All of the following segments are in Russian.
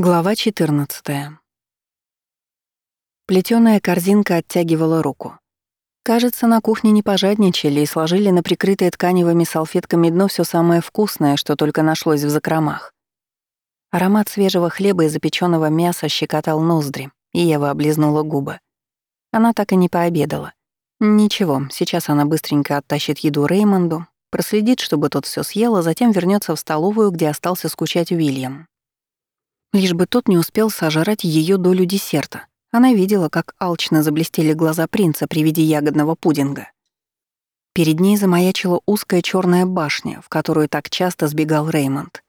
Глава 14. Плетёная корзинка оттягивала руку. Кажется, на кухне не пожадничали и сложили на прикрытые тканевыми салфетками дно все самое вкусное, что только нашлось в закромах. Аромат свежего хлеба и запеченного мяса щекотал ноздри, и Ева облизнула губы. Она так и не пообедала. Ничего, сейчас она быстренько оттащит еду Реймонду, проследит, чтобы тот все съел, а затем вернется в столовую, где остался скучать Уильям. Лишь бы тот не успел сожрать ее долю десерта. Она видела, как алчно заблестели глаза принца при виде ягодного пудинга. Перед ней замаячила узкая черная башня, в которую так часто сбегал Реймонд.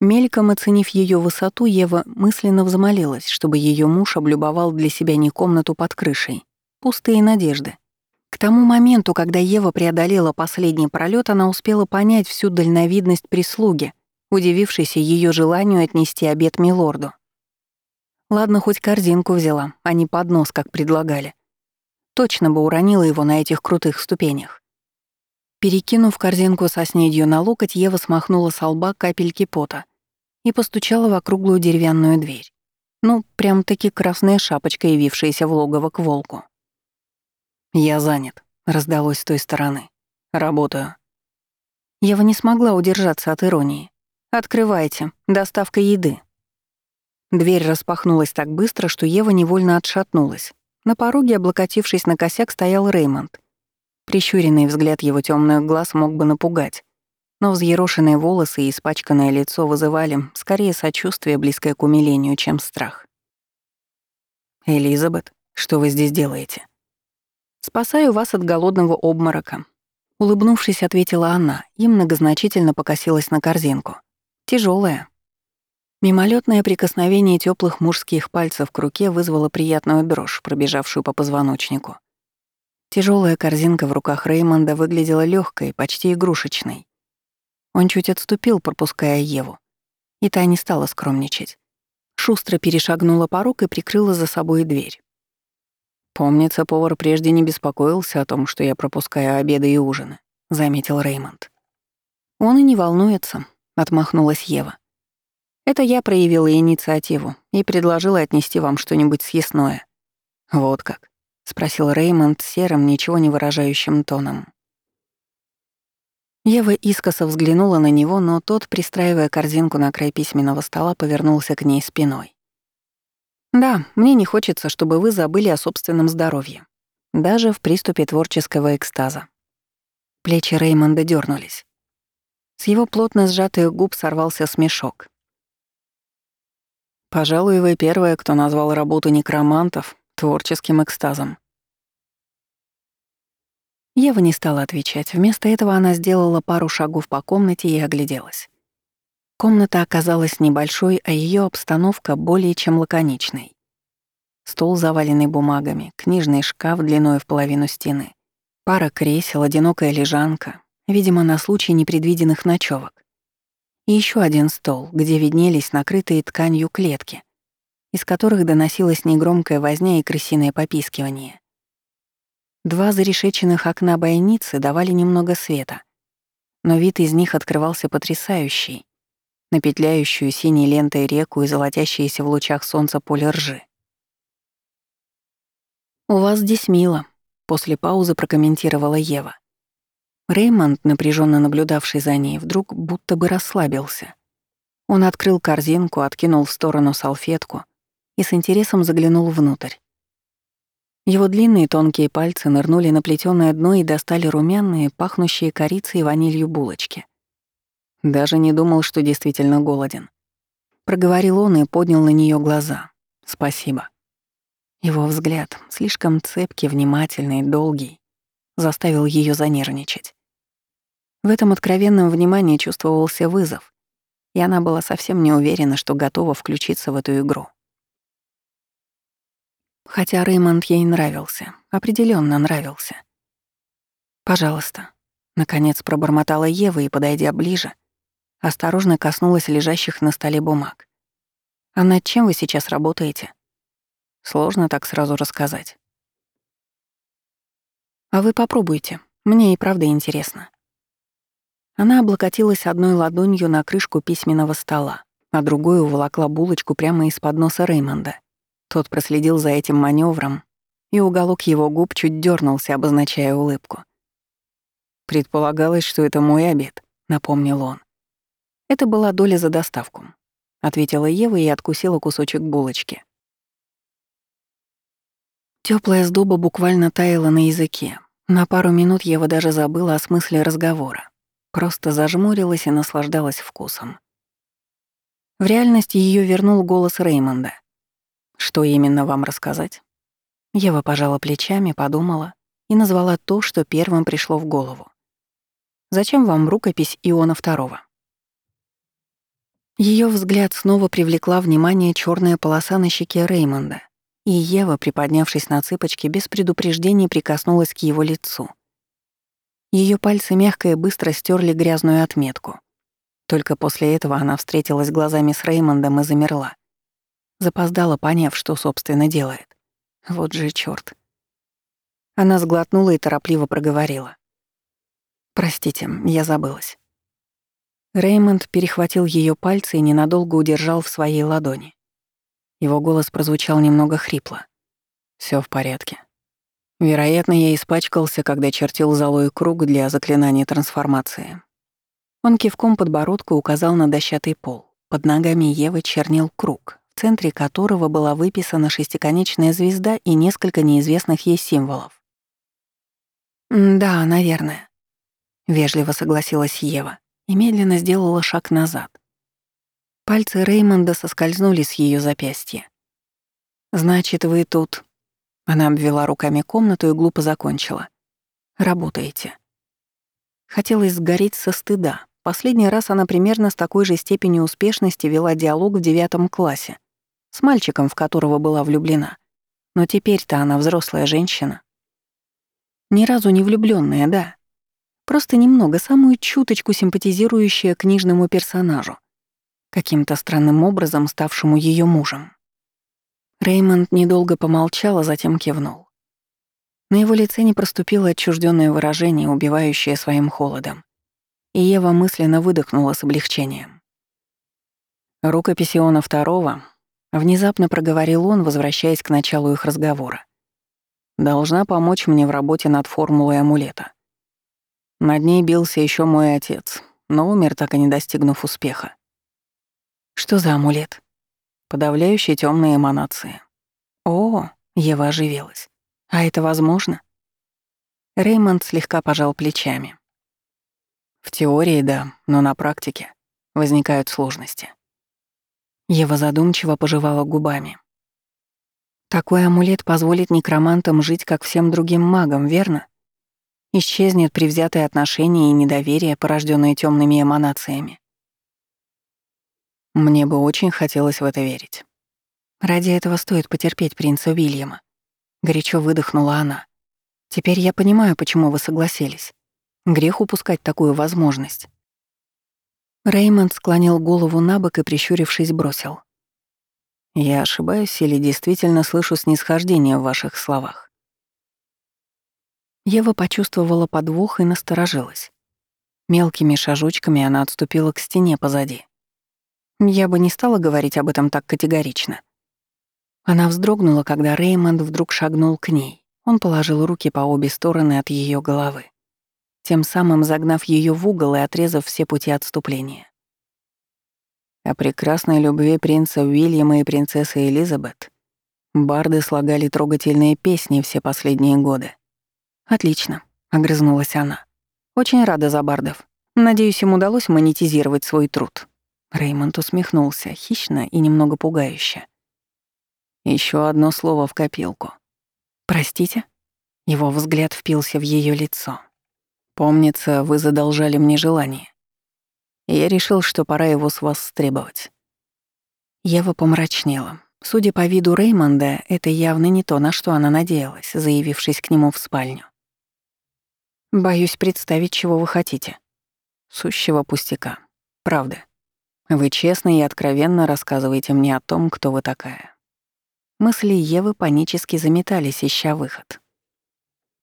Мельком оценив ее высоту, Ева мысленно взмолилась, чтобы ее муж облюбовал для себя не комнату под крышей. Пустые надежды. К тому моменту, когда Ева преодолела последний пролет, она успела понять всю дальновидность прислуги, удивившийся ее желанию отнести обед милорду. Ладно, хоть корзинку взяла, а не поднос, как предлагали. Точно бы уронила его на этих крутых ступенях. Перекинув корзинку со снедью на локоть, Ева смахнула с лба капельки пота и постучала в округлую деревянную дверь. Ну, прям-таки красная шапочка, явившаяся в логово к волку. «Я занят», — раздалось с той стороны. «Работаю». Ева не смогла удержаться от иронии. «Открывайте. Доставка еды». Дверь распахнулась так быстро, что Ева невольно отшатнулась. На пороге, облокотившись на косяк, стоял Реймонд. Прищуренный взгляд его темных глаз мог бы напугать, но взъерошенные волосы и испачканное лицо вызывали скорее сочувствие, близкое к умилению, чем страх. «Элизабет, что вы здесь делаете?» «Спасаю вас от голодного обморока», — улыбнувшись, ответила она и многозначительно покосилась на корзинку. Тяжелая. Мимолетное прикосновение теплых мужских пальцев к руке вызвало приятную дрожь, пробежавшую по позвоночнику. Тяжелая корзинка в руках Реймонда выглядела легкой, почти игрушечной. Он чуть отступил, пропуская Еву. И та не стала скромничать. Шустро перешагнула порог и прикрыла за собой дверь. «Помнится, повар прежде не беспокоился о том, что я пропускаю обеды и ужины», — заметил Реймонд. «Он и не волнуется», — отмахнулась Ева. «Это я проявила инициативу и предложила отнести вам что-нибудь съестное». «Вот как?» — спросил Реймонд серым, ничего не выражающим тоном. Ева искоса взглянула на него, но тот, пристраивая корзинку на край письменного стола, повернулся к ней спиной. «Да, мне не хочется, чтобы вы забыли о собственном здоровье. Даже в приступе творческого экстаза». Плечи Реймонда дернулись. С его плотно сжатых губ сорвался смешок. «Пожалуй, вы первая, кто назвал работу некромантов творческим экстазом». Ева не стала отвечать. Вместо этого она сделала пару шагов по комнате и огляделась. Комната оказалась небольшой, а ее обстановка более чем лаконичной. Стол, заваленный бумагами, книжный шкаф длиной в половину стены, пара кресел, одинокая лежанка, видимо, на случай непредвиденных ночевок. И еще один стол, где виднелись накрытые тканью клетки, из которых доносилась негромкая возня и крысиное попискивание. Два зарешеченных окна бойницы давали немного света, но вид из них открывался потрясающий, на петляющую синей лентой реку и золотящиеся в лучах солнца поле ржи. «У вас здесь мило», — после паузы прокомментировала Ева. Реймонд, напряженно наблюдавший за ней, вдруг будто бы расслабился. Он открыл корзинку, откинул в сторону салфетку и с интересом заглянул внутрь. Его длинные тонкие пальцы нырнули на плетёное дно и достали румяные, пахнущие корицей и ванилью булочки. Даже не думал, что действительно голоден. Проговорил он и поднял на нее глаза. «Спасибо». Его взгляд, слишком цепкий, внимательный, долгий, заставил ее занервничать. В этом откровенном внимании чувствовался вызов, и она была совсем не уверена, что готова включиться в эту игру. Хотя Реймонд ей нравился, определенно нравился. «Пожалуйста», — наконец пробормотала Ева и, подойдя ближе, осторожно коснулась лежащих на столе бумаг. «А над чем вы сейчас работаете?» Сложно так сразу рассказать. «А вы попробуйте, мне и правда интересно». Она облокотилась одной ладонью на крышку письменного стола, а другой уволокла булочку прямо из-под носа Реймонда. Тот проследил за этим маневром, и уголок его губ чуть дернулся, обозначая улыбку. «Предполагалось, что это мой обед», — напомнил он. «Это была доля за доставку», — ответила Ева и откусила кусочек булочки. Теплая сдоба буквально таяла на языке. На пару минут Ева даже забыла о смысле разговора. Просто зажмурилась и наслаждалась вкусом. В реальность ее вернул голос Реймонда. «Что именно вам рассказать?» Ева пожала плечами, подумала и назвала то, что первым пришло в голову. Зачем вам рукопись Иона II? Ее взгляд снова привлекла внимание черная полоса на щеке Реймонда, и Ева, приподнявшись на цыпочки, без предупреждения прикоснулась к его лицу. Ее пальцы мягко и быстро стерли грязную отметку. Только после этого она встретилась глазами с Реймондом и замерла. Запоздала, поняв, что, собственно, делает. Вот же чёрт. Она сглотнула и торопливо проговорила. Простите, я забылась. Реймонд перехватил ее пальцы и ненадолго удержал в своей ладони. Его голос прозвучал немного хрипло. Все в порядке. Вероятно, я испачкался, когда чертил золой круг для заклинания трансформации. Он кивком подбородка указал на дощатый пол. Под ногами Евы чернил круг, в центре которого была выписана шестиконечная звезда и несколько неизвестных ей символов. «Да, наверное», Вежливо согласилась Ева и медленно сделала шаг назад. Пальцы Реймонда соскользнули с ее запястья. «Значит, вы тут...» Она обвела руками комнату и глупо закончила. «Работаете». Хотелось сгореть со стыда. Последний раз она примерно с такой же степенью успешности вела диалог в девятом классе с мальчиком, в которого была влюблена. Но теперь-то она взрослая женщина. Ни разу не влюбленная, да, Просто немного, самую чуточку симпатизирующая книжному персонажу, каким-то странным образом ставшему ее мужем. Реймонд недолго помолчал, а затем кивнул. На его лице не проступило отчужденное выражение, убивающее своим холодом. И Ева мысленно выдохнула с облегчением. Рукопись Иона второго внезапно проговорил он, возвращаясь к началу их разговора. «Должна помочь мне в работе над формулой амулета. Над ней бился еще мой отец, но умер, так и не достигнув успеха. Что за амулет? Подавляющие темные эманации. О, Ева оживилась. А это возможно? Реймонд слегка пожал плечами. В теории, да, но на практике возникают сложности. Ева задумчиво пожевала губами. Такой амулет позволит некромантам жить, как всем другим магам, верно? Исчезнет привзятое отношение и недоверие, порожденное темными эманациями. Мне бы очень хотелось в это верить. Ради этого стоит потерпеть принца Уильяма. Горячо выдохнула она. Теперь я понимаю, почему вы согласились. Грех упускать такую возможность. Реймонд склонил голову на бок и, прищурившись, бросил. «Я ошибаюсь или действительно слышу снисхождение в ваших словах?» Ева почувствовала подвох и насторожилась. Мелкими шажочками она отступила к стене позади. Я бы не стала говорить об этом так категорично. Она вздрогнула, когда Реймонд вдруг шагнул к ней. Он положил руки по обе стороны от ее головы, тем самым загнав ее в угол и отрезав все пути отступления. О прекрасной любви принца Уильяма и принцессы Элизабет барды слагали трогательные песни все последние годы. «Отлично», — огрызнулась она. «Очень рада за Бардов. Надеюсь, им удалось монетизировать свой труд». Реймонд усмехнулся, хищно и немного пугающе. Еще одно слово в копилку. «Простите?» Его взгляд впился в ее лицо. «Помнится, вы задолжали мне желание. Я решил, что пора его с вас стребовать». Ева помрачнела. Судя по виду Реймонда, это явно не то, на что она надеялась, заявившись к нему в спальню. Боюсь представить, чего вы хотите. Сущего пустяка. Правда. Вы честно и откровенно рассказываете мне о том, кто вы такая. Мысли Евы панически заметались, ища выход.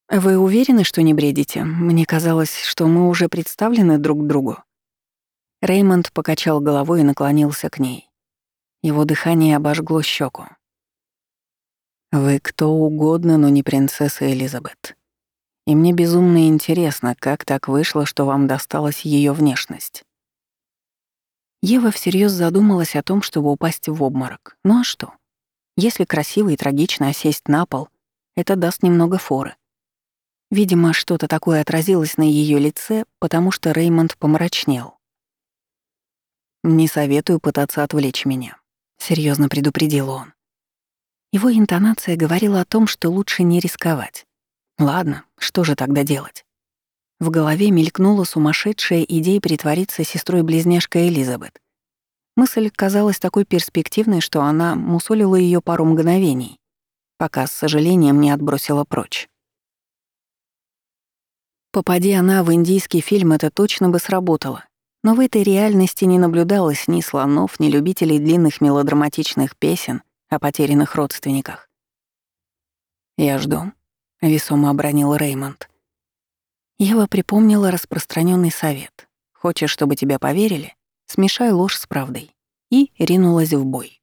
«Вы уверены, что не бредите? Мне казалось, что мы уже представлены друг другу». Реймонд покачал головой и наклонился к ней. Его дыхание обожгло щеку. «Вы кто угодно, но не принцесса Элизабет. И мне безумно интересно, как так вышло, что вам досталась ее внешность». Ева всерьез задумалась о том, чтобы упасть в обморок. Ну а что? Если красиво и трагично осесть на пол, это даст немного форы. Видимо, что-то такое отразилось на ее лице, потому что Реймонд помрачнел. «Не советую пытаться отвлечь меня», — серьезно предупредил он. Его интонация говорила о том, что лучше не рисковать. Ладно, что же тогда делать? В голове мелькнула сумасшедшая идея притвориться сестрой-близняшкой Элизабет. Мысль казалась такой перспективной, что она мусолила ее пару мгновений, пока с сожалением не отбросила прочь. Попади она в индийский фильм, это точно бы сработало. Но в этой реальности не наблюдалось ни слонов, ни любителей длинных мелодраматичных песен о потерянных родственниках. «Я жду», — весомо обронил Реймонд. Ева припомнила распространенный совет. «Хочешь, чтобы тебя поверили? Смешай ложь с правдой». И ринулась в бой.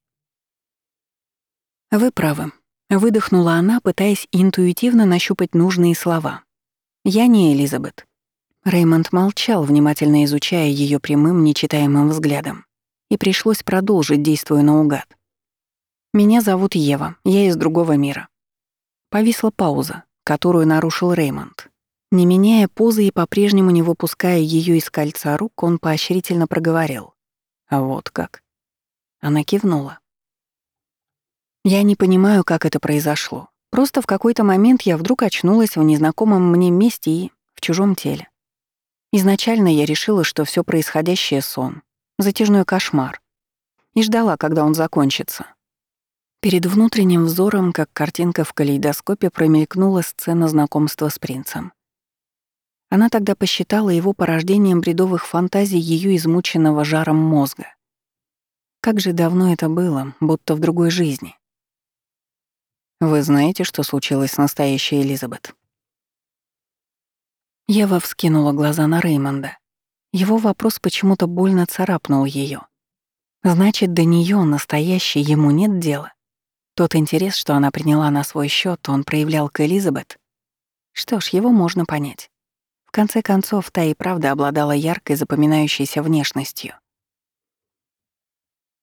«Вы правы», — выдохнула она, пытаясь интуитивно нащупать нужные слова. «Я не Элизабет. Реймонд молчал, внимательно изучая ее прямым, нечитаемым взглядом. И пришлось продолжить, действуя наугад. «Меня зовут Ева, я из другого мира». Повисла пауза, которую нарушил Реймонд. Не меняя позы и по-прежнему не выпуская ее из кольца рук, он поощрительно проговорил. «А вот как?» Она кивнула. «Я не понимаю, как это произошло. Просто в какой-то момент я вдруг очнулась в незнакомом мне месте и в чужом теле. Изначально я решила, что все происходящее — сон, затяжной кошмар, и ждала, когда он закончится. Перед внутренним взором, как картинка в калейдоскопе, промелькнула сцена знакомства с принцем. Она тогда посчитала его порождением бредовых фантазий ее измученного жаром мозга. Как же давно это было, будто в другой жизни. «Вы знаете, что случилось с настоящей Элизабет?» Ева вскинула глаза на Реймонда. Его вопрос почему-то больно царапнул ее. Значит, до нее настоящей ему нет дела. Тот интерес, что она приняла на свой счет, он проявлял к Элизабет. Что ж, его можно понять. В конце концов, та и правда обладала яркой запоминающейся внешностью.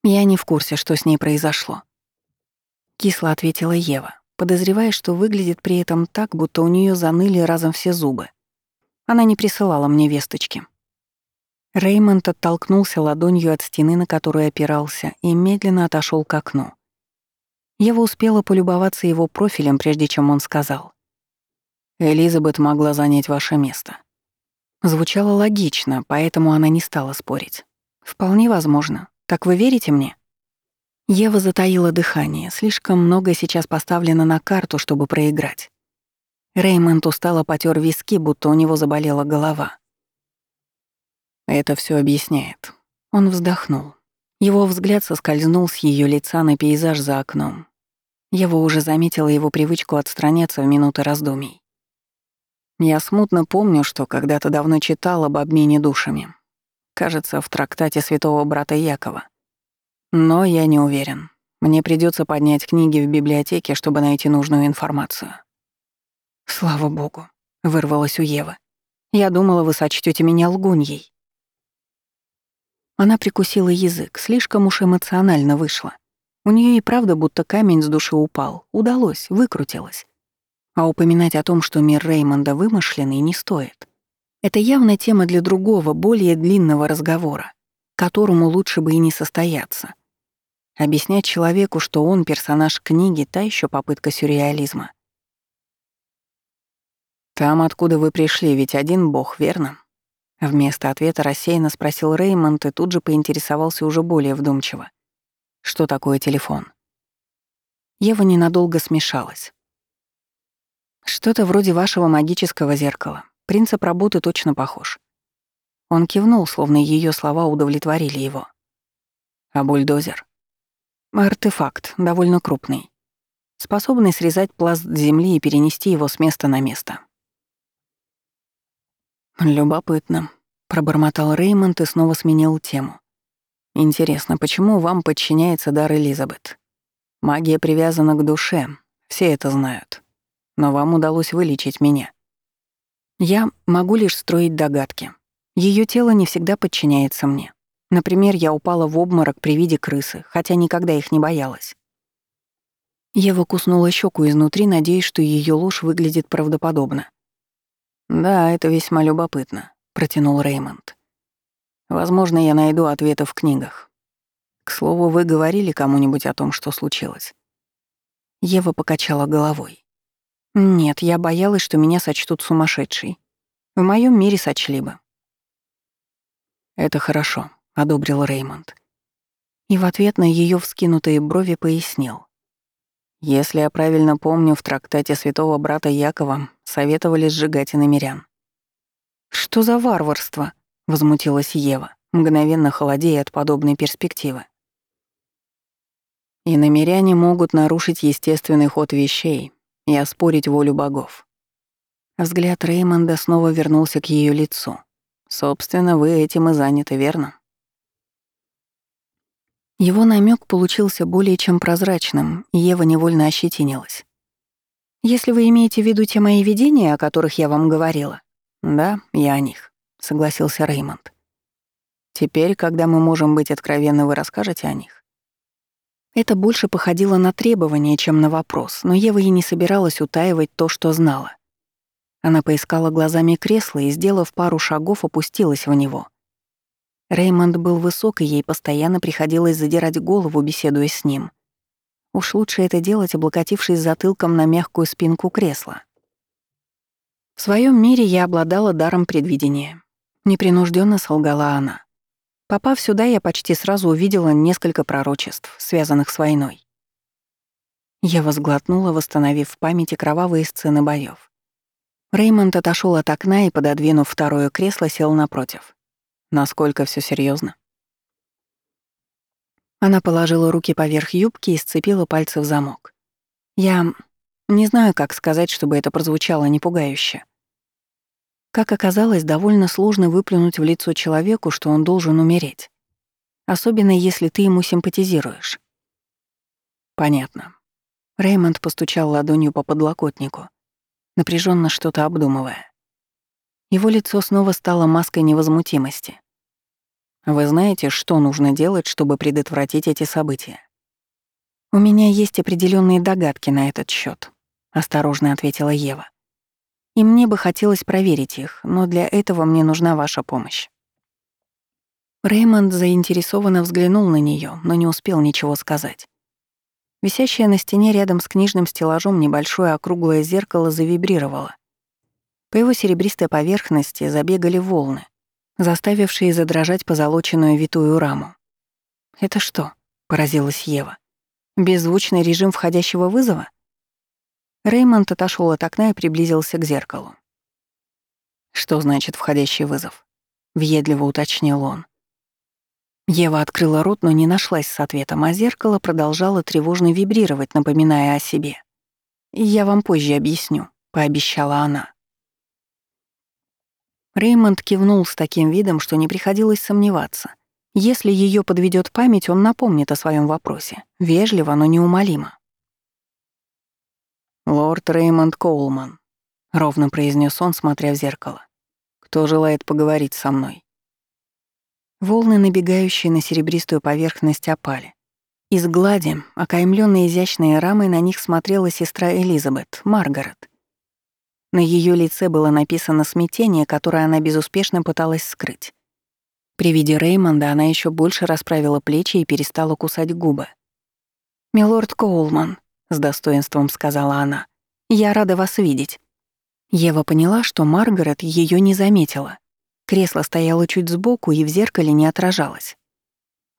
«Я не в курсе, что с ней произошло», — кисло ответила Ева, подозревая, что выглядит при этом так, будто у нее заныли разом все зубы. Она не присылала мне весточки. Реймонд оттолкнулся ладонью от стены, на которую опирался, и медленно отошел к окну. Ева успела полюбоваться его профилем, прежде чем он сказал. «Элизабет могла занять ваше место». Звучало логично, поэтому она не стала спорить. «Вполне возможно. Так вы верите мне?» Ева затаила дыхание. Слишком много сейчас поставлено на карту, чтобы проиграть. Реймонд устало потер виски, будто у него заболела голова. Это все объясняет. Он вздохнул. Его взгляд соскользнул с ее лица на пейзаж за окном. Ева уже заметила его привычку отстраняться в минуты раздумий. Я смутно помню, что когда-то давно читал об обмене душами. Кажется, в трактате святого брата Якова. Но я не уверен. Мне придется поднять книги в библиотеке, чтобы найти нужную информацию. «Слава богу», — вырвалась у Евы. «Я думала, вы сочтете меня лгуньей». Она прикусила язык, слишком уж эмоционально вышла. У нее и правда будто камень с души упал. Удалось, выкрутилась. А упоминать о том, что мир Реймонда вымышленный, не стоит. Это явно тема для другого, более длинного разговора, которому лучше бы и не состояться. Объяснять человеку, что он персонаж книги, та еще попытка сюрреализма. «Там, откуда вы пришли, ведь один бог, верно?» Вместо ответа рассеянно спросил Реймонд и тут же поинтересовался уже более вдумчиво. «Что такое телефон?» Ева ненадолго смешалась. «Что-то вроде вашего магического зеркала. Принцип работы точно похож». Он кивнул, словно ее слова удовлетворили его. «А бульдозер?» «Артефакт, довольно крупный. Способный срезать пласт земли и перенести его с места на место. Любопытно. Пробормотал Реймонд и снова сменил тему. Интересно, почему вам подчиняется дар Элизабет? Магия привязана к душе, все это знают. Но вам удалось вылечить меня. Я могу лишь строить догадки. Ее тело не всегда подчиняется мне. Например, я упала в обморок при виде крысы, хотя никогда их не боялась. Ева куснула щеку изнутри, надеясь, что ее ложь выглядит правдоподобно. «Да, это весьма любопытно», — протянул Реймонд. «Возможно, я найду ответы в книгах. К слову, вы говорили кому-нибудь о том, что случилось?» Ева покачала головой. «Нет, я боялась, что меня сочтут сумасшедшей. В моем мире сочли бы». «Это хорошо», — одобрил Реймонд. И в ответ на ее вскинутые брови пояснил. Если я правильно помню, в трактате святого брата Якова советовали сжигать иномерян. «Что за варварство?» — возмутилась Ева, мгновенно холодея от подобной перспективы. Иномеряне могут нарушить естественный ход вещей и оспорить волю богов. Взгляд Реймонда снова вернулся к ее лицу. Собственно, вы этим и заняты, верно? Его намек получился более чем прозрачным, и Ева невольно ощетинилась. «Если вы имеете в виду те мои видения, о которых я вам говорила?» «Да, я о них», — согласился Реймонд. «Теперь, когда мы можем быть откровенны, вы расскажете о них?» Это больше походило на требование, чем на вопрос, но Ева и не собиралась утаивать то, что знала. Она поискала глазами кресло и, сделав пару шагов, опустилась в него — Реймонд был высок, и ей постоянно приходилось задирать голову, беседуя с ним. Уж лучше это делать, облокотившись затылком на мягкую спинку кресла. В своем мире я обладала даром предвидения. Непринужденно солгала она. Попав сюда, я почти сразу увидела несколько пророчеств, связанных с войной. Я возглотнула, восстановив в памяти кровавые сцены боев. Реймонд отошел от окна и, пододвинув второе кресло, сел напротив. Насколько все серьезно? Она положила руки поверх юбки и сцепила пальцы в замок. Я не знаю, как сказать, чтобы это прозвучало не пугающе. Как оказалось, довольно сложно выплюнуть в лицо человеку, что он должен умереть. Особенно если ты ему симпатизируешь. Понятно. Реймонд постучал ладонью по подлокотнику, напряженно что-то обдумывая. Его лицо снова стало маской невозмутимости. Вы знаете, что нужно делать, чтобы предотвратить эти события? У меня есть определенные догадки на этот счет, осторожно ответила Ева. И мне бы хотелось проверить их, но для этого мне нужна ваша помощь. Реймонд заинтересованно взглянул на нее, но не успел ничего сказать. Висящее на стене рядом с книжным стеллажом небольшое округлое зеркало завибрировало, по его серебристой поверхности забегали волны, заставившие задрожать позолоченную витую раму. «Это что?» — поразилась Ева. «Беззвучный режим входящего вызова?» Реймонд отошел от окна и приблизился к зеркалу. «Что значит входящий вызов?» — въедливо уточнил он. Ева открыла рот, но не нашлась с ответом, а зеркало продолжало тревожно вибрировать, напоминая о себе. «Я вам позже объясню», — пообещала она. Реймонд кивнул с таким видом, что не приходилось сомневаться. Если ее подведет память, он напомнит о своем вопросе. Вежливо, но неумолимо. «Лорд Реймонд Коулман», — ровно произнес он, смотря в зеркало. «Кто желает поговорить со мной?» Волны, набегающие на серебристую поверхность, опали. Из глади, окаймленной изящной рамой, на них смотрела сестра Элизабет, Маргарет. На ее лице было написано смятение, которое она безуспешно пыталась скрыть. При виде Реймонда она еще больше расправила плечи и перестала кусать губы. «Милорд Коулман», — с достоинством сказала она, — «я рада вас видеть». Ева поняла, что Маргарет ее не заметила. Кресло стояло чуть сбоку и в зеркале не отражалось.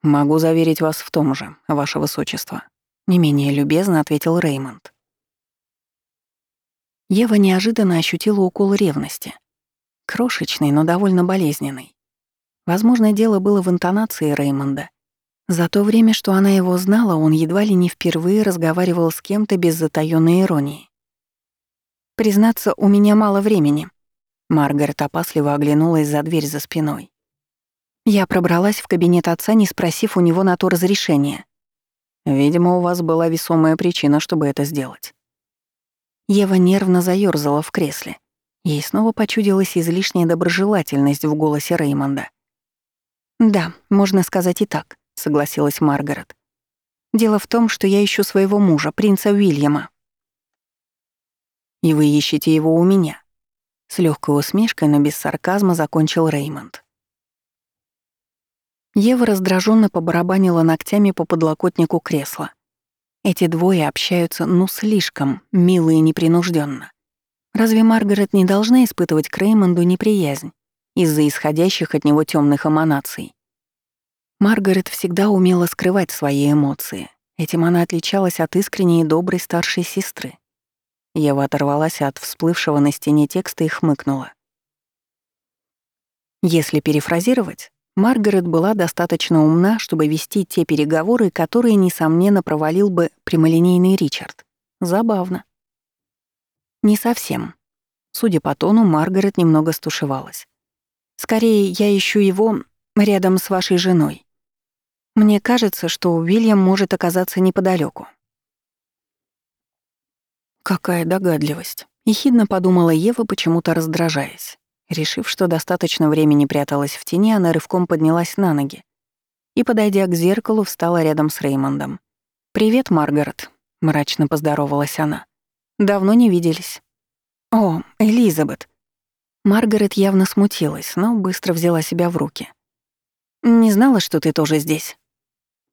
«Могу заверить вас в том же, ваше высочество», — не менее любезно ответил Реймонд. Ева неожиданно ощутила укол ревности. Крошечный, но довольно болезненный. Возможно, дело было в интонации Реймонда. За то время, что она его знала, он едва ли не впервые разговаривал с кем-то без затаённой иронии. «Признаться, у меня мало времени», Маргарет опасливо оглянулась за дверь за спиной. Я пробралась в кабинет отца, не спросив у него на то разрешения. Видимо, у вас была весомая причина, чтобы это сделать. Ева нервно заёрзала в кресле. Ей снова почудилась излишняя доброжелательность в голосе Реймонда. «Да, можно сказать и так», — согласилась Маргарет. «Дело в том, что я ищу своего мужа, принца Уильяма». «И вы ищете его у меня?» С легкой усмешкой, но без сарказма закончил Реймонд. Ева раздраженно побарабанила ногтями по подлокотнику кресла. Эти двое общаются ну слишком мило и непринужденно. Разве Маргарет не должна испытывать к Реймонду неприязнь из-за исходящих от него темных эманаций? Маргарет всегда умела скрывать свои эмоции. Этим она отличалась от искренней и доброй старшей сесры. Ева оторвалась от всплывшего на стене текста и хмыкнула. Если перефразировать, Маргарет была достаточно умна, чтобы вести те переговоры, которые, несомненно, провалил бы прямолинейный Ричард. Забавно. Не совсем. Судя по тону, Маргарет немного стушевалась. Скорее, я ищу его рядом с вашей женой. Мне кажется, что Уильям может оказаться неподалеку. Какая догадливость. Ехидно подумала Ева, почему-то раздражаясь. Решив, что достаточно времени пряталась в тени, она рывком поднялась на ноги и, подойдя к зеркалу, встала рядом с Реймондом. «Привет, Маргарет», — мрачно поздоровалась она. «Давно не виделись». «О, Элизабет». Маргарет явно смутилась, но быстро взяла себя в руки. «Не знала, что ты тоже здесь?»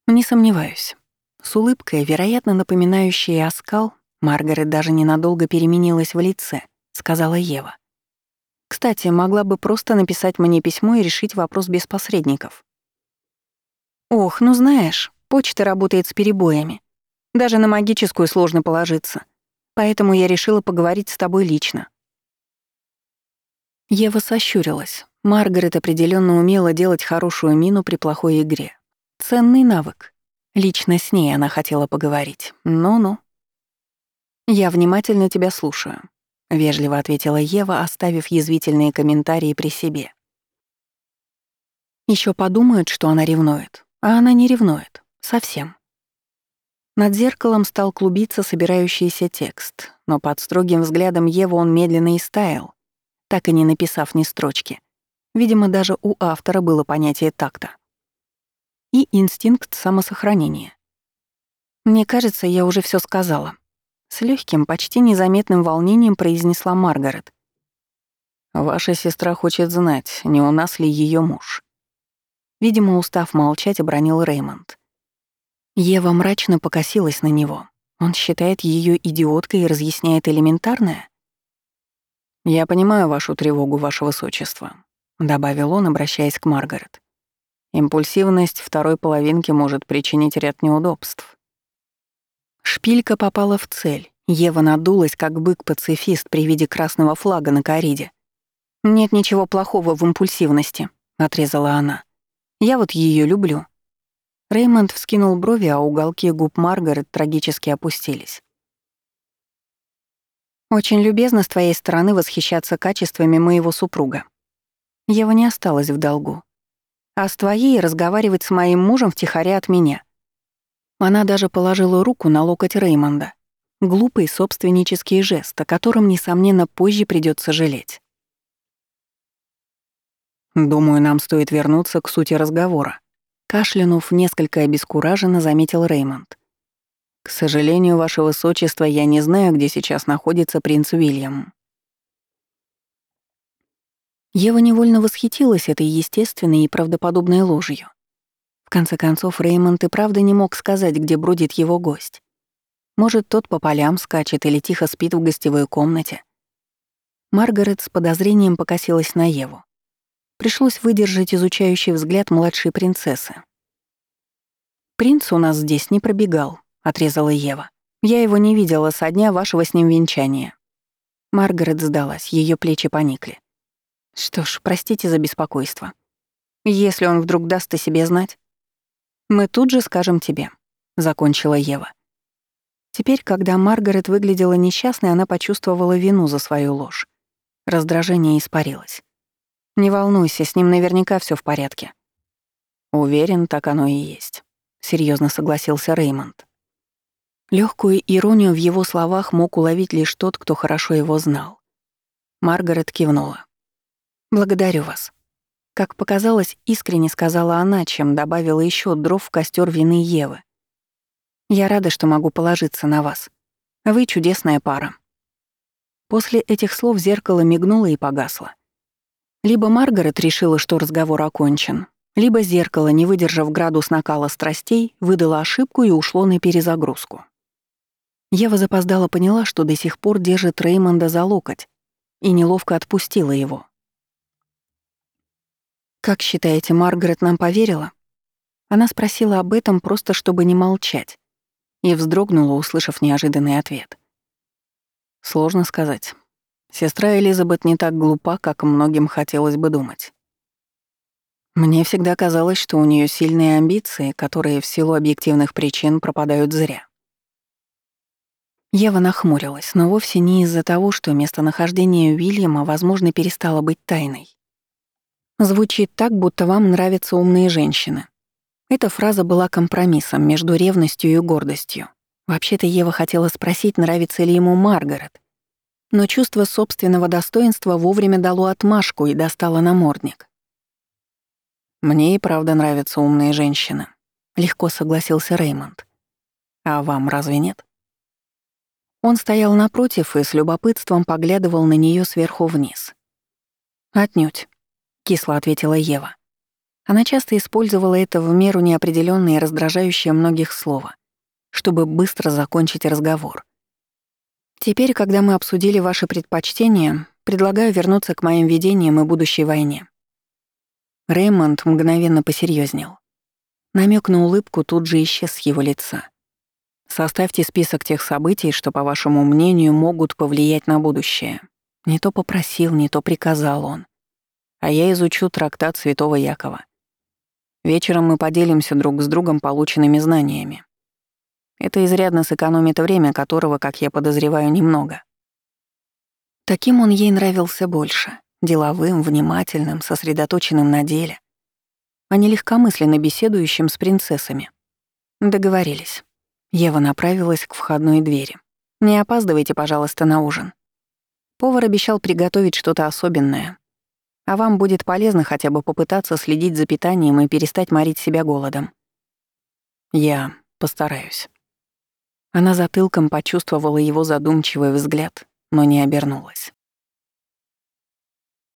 «Не сомневаюсь». С улыбкой, вероятно, напоминающей оскал, Маргарет даже ненадолго переменилась в лице, сказала Ева. Кстати, могла бы просто написать мне письмо и решить вопрос без посредников. Ох, ну знаешь, почта работает с перебоями. Даже на магическую сложно положиться. Поэтому я решила поговорить с тобой лично. Ева сощурилась. Маргарет определенно умела делать хорошую мину при плохой игре. Ценный навык. Лично с ней она хотела поговорить. Ну-ну. Я внимательно тебя слушаю. — вежливо ответила Ева, оставив язвительные комментарии при себе. Еще подумают, что она ревнует, а она не ревнует. Совсем. Над зеркалом стал клубиться собирающийся текст, но под строгим взглядом Евы он медленно истаял, так и не написав ни строчки. Видимо, даже у автора было понятие такта. И инстинкт самосохранения. Мне кажется, я уже все сказала. С легким, почти незаметным волнением произнесла Маргарет. «Ваша сестра хочет знать, не у нас ли ее муж». Видимо, устав молчать, обронил Реймонд. Ева мрачно покосилась на него. Он считает ее идиоткой и разъясняет элементарное? «Я понимаю вашу тревогу, ваше высочество», — добавил он, обращаясь к Маргарет. «Импульсивность второй половинки может причинить ряд неудобств. Шпилька попала в цель. Ева надулась, как бык-пацифист при виде красного флага на кориде. «Нет ничего плохого в импульсивности», — отрезала она. «Я вот ее люблю». Реймонд вскинул брови, а уголки губ Маргарет трагически опустились. «Очень любезно с твоей стороны восхищаться качествами моего супруга. Ева не осталась в долгу. А с твоей разговаривать с моим мужем втихаря от меня. Она даже положила руку на локоть Реймонда. Глупый собственнический жест, о котором, несомненно, позже придется жалеть. «Думаю, нам стоит вернуться к сути разговора», — кашлянув несколько обескураженно, заметил Реймонд. «К сожалению, ваше высочество, я не знаю, где сейчас находится принц Уильям». Ева невольно восхитилась этой естественной и правдоподобной ложью. В конце концов, Реймонд и правда не мог сказать, где бродит его гость. Может, тот по полям скачет или тихо спит в гостевой комнате. Маргарет с подозрением покосилась на Еву. Пришлось выдержать изучающий взгляд младшей принцессы. «Принц у нас здесь не пробегал», — отрезала Ева. «Я его не видела со дня вашего с ним венчания». Маргарет сдалась, ее плечи поникли. «Что ж, простите за беспокойство. Если он вдруг даст о себе знать...» Мы тут же скажем тебе», — закончила Ева. Теперь, когда Маргарет выглядела несчастной, она почувствовала вину за свою ложь. Раздражение испарилось. «Не волнуйся, с ним наверняка все в порядке». «Уверен, так оно и есть», — серьезно согласился Реймонд. Легкую иронию в его словах мог уловить лишь тот, кто хорошо его знал. Маргарет кивнула. «Благодарю вас». Как показалось, искренне сказала она, чем добавила еще дров в костер вины Евы. «Я рада, что могу положиться на вас. Вы чудесная пара». После этих слов зеркало мигнуло и погасло. Либо Маргарет решила, что разговор окончен, либо зеркало, не выдержав градус накала страстей, выдало ошибку и ушло на перезагрузку. Ева запоздала поняла, что до сих пор держит Реймонда за локоть, и неловко отпустила его. «Как считаете, Маргарет нам поверила?» Она спросила об этом просто, чтобы не молчать, и вздрогнула, услышав неожиданный ответ. «Сложно сказать. Сестра Элизабет не так глупа, как многим хотелось бы думать. Мне всегда казалось, что у нее сильные амбиции, которые в силу объективных причин пропадают зря. Ева нахмурилась, но вовсе не из-за того, что местонахождение Уильяма, возможно, перестало быть тайной. Звучит так, будто вам нравятся умные женщины. Эта фраза была компромиссом между ревностью и гордостью. Вообще-то Ева хотела спросить, нравится ли ему Маргарет. Но чувство собственного достоинства вовремя дало отмашку и достало намордник. «Мне и правда нравятся умные женщины», — легко согласился Реймонд. «А вам разве нет?» Он стоял напротив и с любопытством поглядывал на нее сверху вниз. «Отнюдь», — кисло ответила Ева. Она часто использовала это в меру неопределённое и раздражающее многих слова, чтобы быстро закончить разговор. «Теперь, когда мы обсудили ваши предпочтения, предлагаю вернуться к моим видениям и будущей войне. Реймонд мгновенно посерьезнел. Намек на улыбку тут же исчез с его лица. Составьте список тех событий, что, по вашему мнению, могут повлиять на будущее. Не то попросил, не то приказал он. А я изучу трактат Святого Якова. Вечером мы поделимся друг с другом полученными знаниями. Это изрядно сэкономит время, которого, как я подозреваю, немного. Таким он ей нравился больше деловым, внимательным, сосредоточенным на деле, а не легкомысленно беседующим с принцессами. Договорились. Ева направилась к входной двери. «Не опаздывайте, пожалуйста, на ужин. Повар обещал приготовить что-то особенное. А вам будет полезно хотя бы попытаться следить за питанием и перестать морить себя голодом». «Я постараюсь». Она затылком почувствовала его задумчивый взгляд, но не обернулась.